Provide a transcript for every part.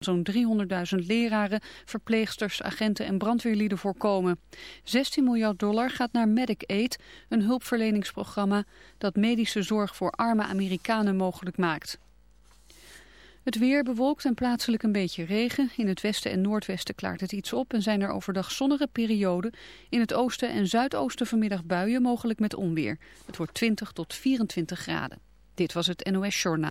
zo'n 300.000 leraren, verpleegsters, agenten en brandweerlieden voorkomen. 16 miljard dollar gaat naar Medicaid, een hulpverleningsprogramma dat medische zorg voor arme Amerikanen mogelijk maakt. Het weer bewolkt en plaatselijk een beetje regen. In het westen en noordwesten klaart het iets op en zijn er overdag zonnere perioden. In het oosten en zuidoosten vanmiddag buien, mogelijk met onweer. Het wordt 20 tot 24 graden. Dit was het NOS Journaal.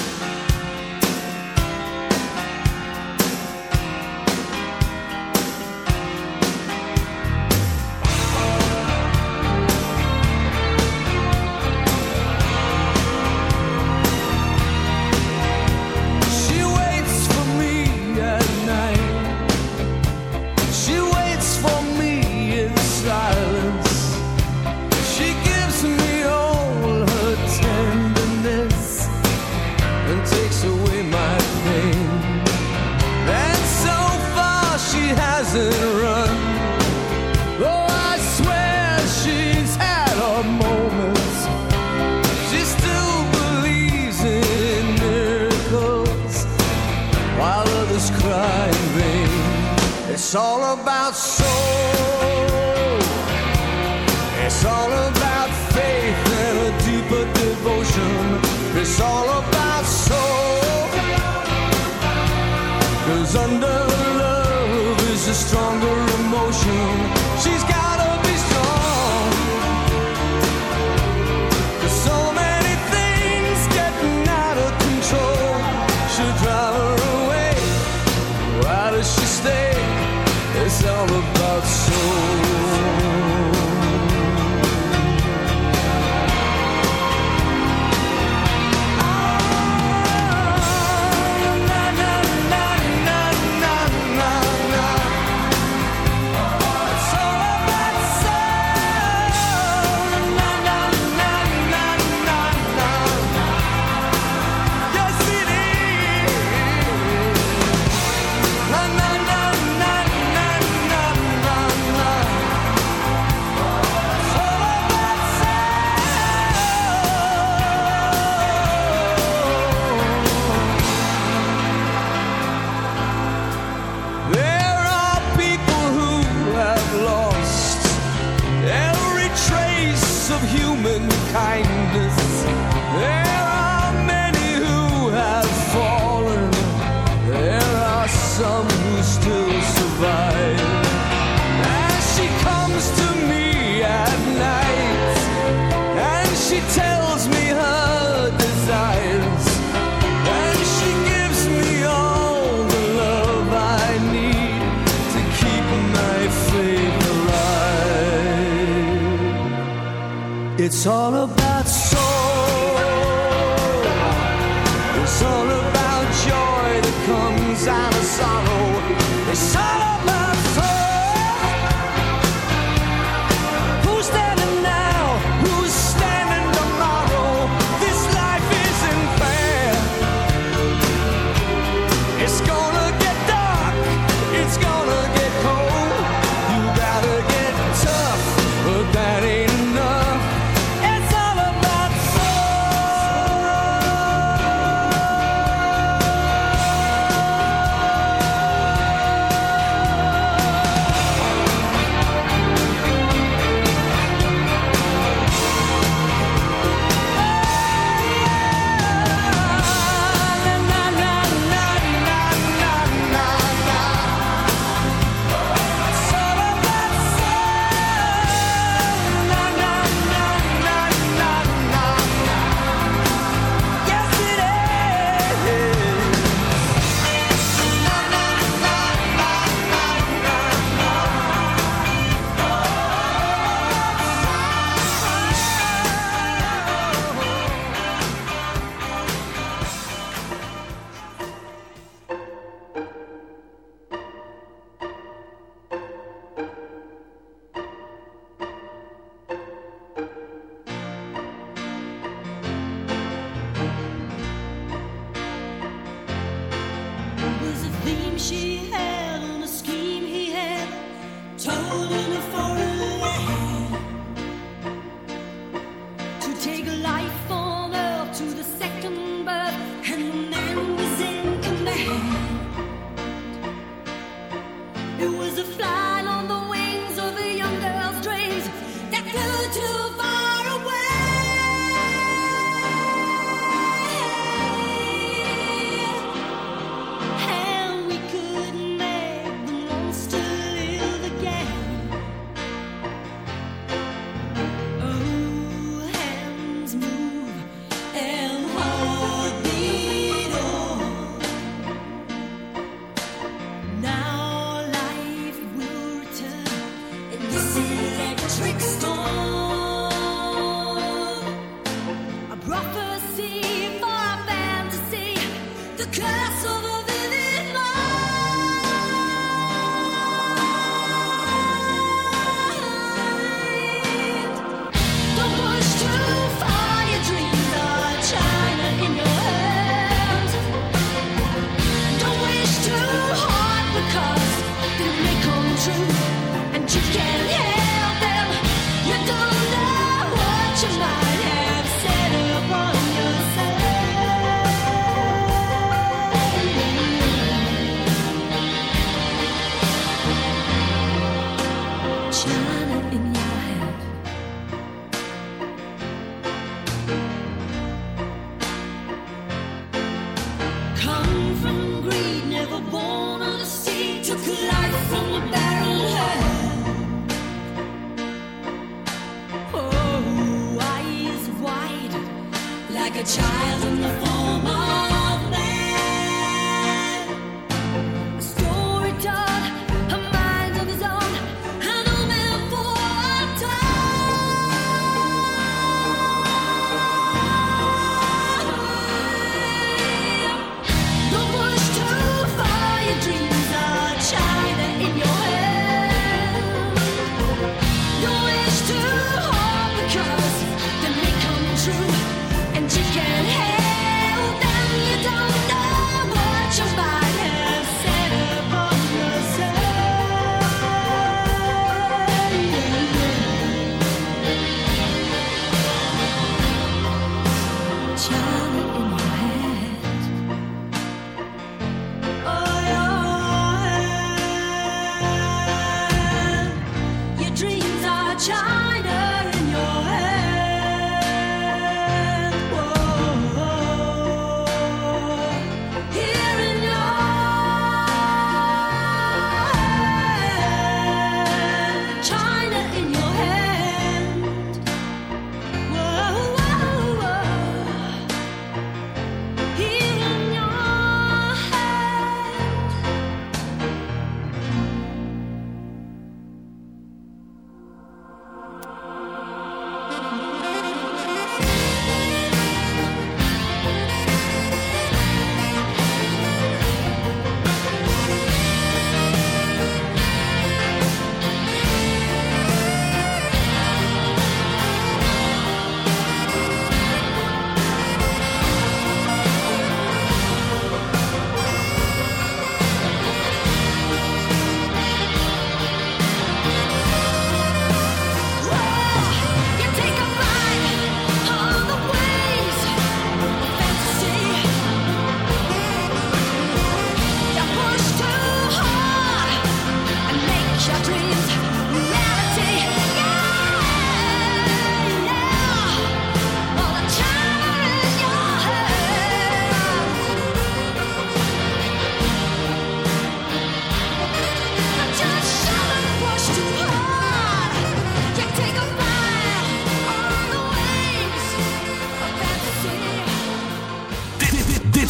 ocean. it's all about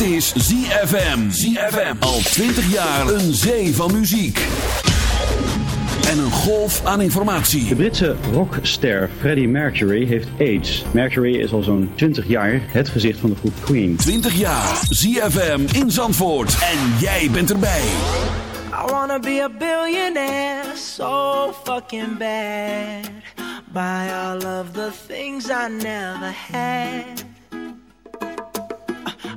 is ZFM. ZFM. Al 20 jaar een zee van muziek. En een golf aan informatie. De Britse rockster Freddie Mercury heeft AIDS. Mercury is al zo'n 20 jaar het gezicht van de groep Queen. 20 jaar. ZFM in Zandvoort. En jij bent erbij. I wanna be a billionaire. So fucking bad. Buy all of the things I never had.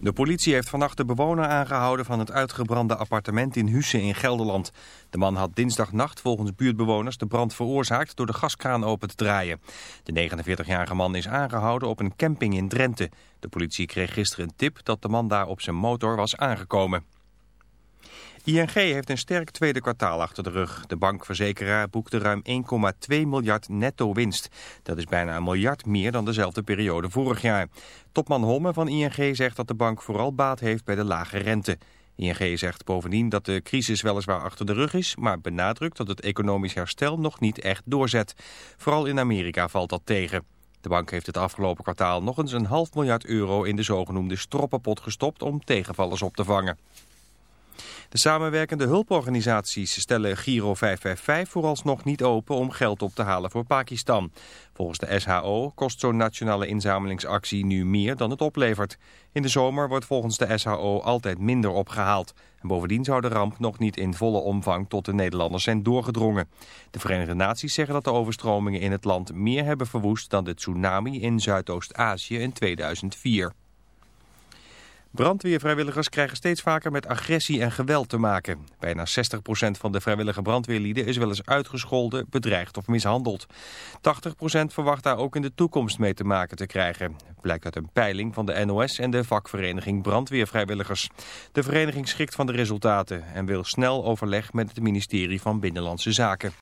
De politie heeft vannacht de bewoner aangehouden van het uitgebrande appartement in Husse in Gelderland. De man had dinsdagnacht volgens buurtbewoners de brand veroorzaakt door de gaskraan open te draaien. De 49-jarige man is aangehouden op een camping in Drenthe. De politie kreeg gisteren een tip dat de man daar op zijn motor was aangekomen. ING heeft een sterk tweede kwartaal achter de rug. De bankverzekeraar boekte ruim 1,2 miljard netto winst. Dat is bijna een miljard meer dan dezelfde periode vorig jaar. Topman Homme van ING zegt dat de bank vooral baat heeft bij de lage rente. ING zegt bovendien dat de crisis weliswaar achter de rug is... maar benadrukt dat het economisch herstel nog niet echt doorzet. Vooral in Amerika valt dat tegen. De bank heeft het afgelopen kwartaal nog eens een half miljard euro... in de zogenoemde stroppenpot gestopt om tegenvallers op te vangen. De samenwerkende hulporganisaties stellen Giro 555 vooralsnog niet open om geld op te halen voor Pakistan. Volgens de SHO kost zo'n nationale inzamelingsactie nu meer dan het oplevert. In de zomer wordt volgens de SHO altijd minder opgehaald. En bovendien zou de ramp nog niet in volle omvang tot de Nederlanders zijn doorgedrongen. De Verenigde Naties zeggen dat de overstromingen in het land meer hebben verwoest dan de tsunami in Zuidoost-Azië in 2004. Brandweervrijwilligers krijgen steeds vaker met agressie en geweld te maken. Bijna 60% van de vrijwillige brandweerlieden is wel eens uitgescholden, bedreigd of mishandeld. 80% verwacht daar ook in de toekomst mee te maken te krijgen. Blijkt uit een peiling van de NOS en de vakvereniging Brandweervrijwilligers. De vereniging schikt van de resultaten en wil snel overleg met het ministerie van Binnenlandse Zaken.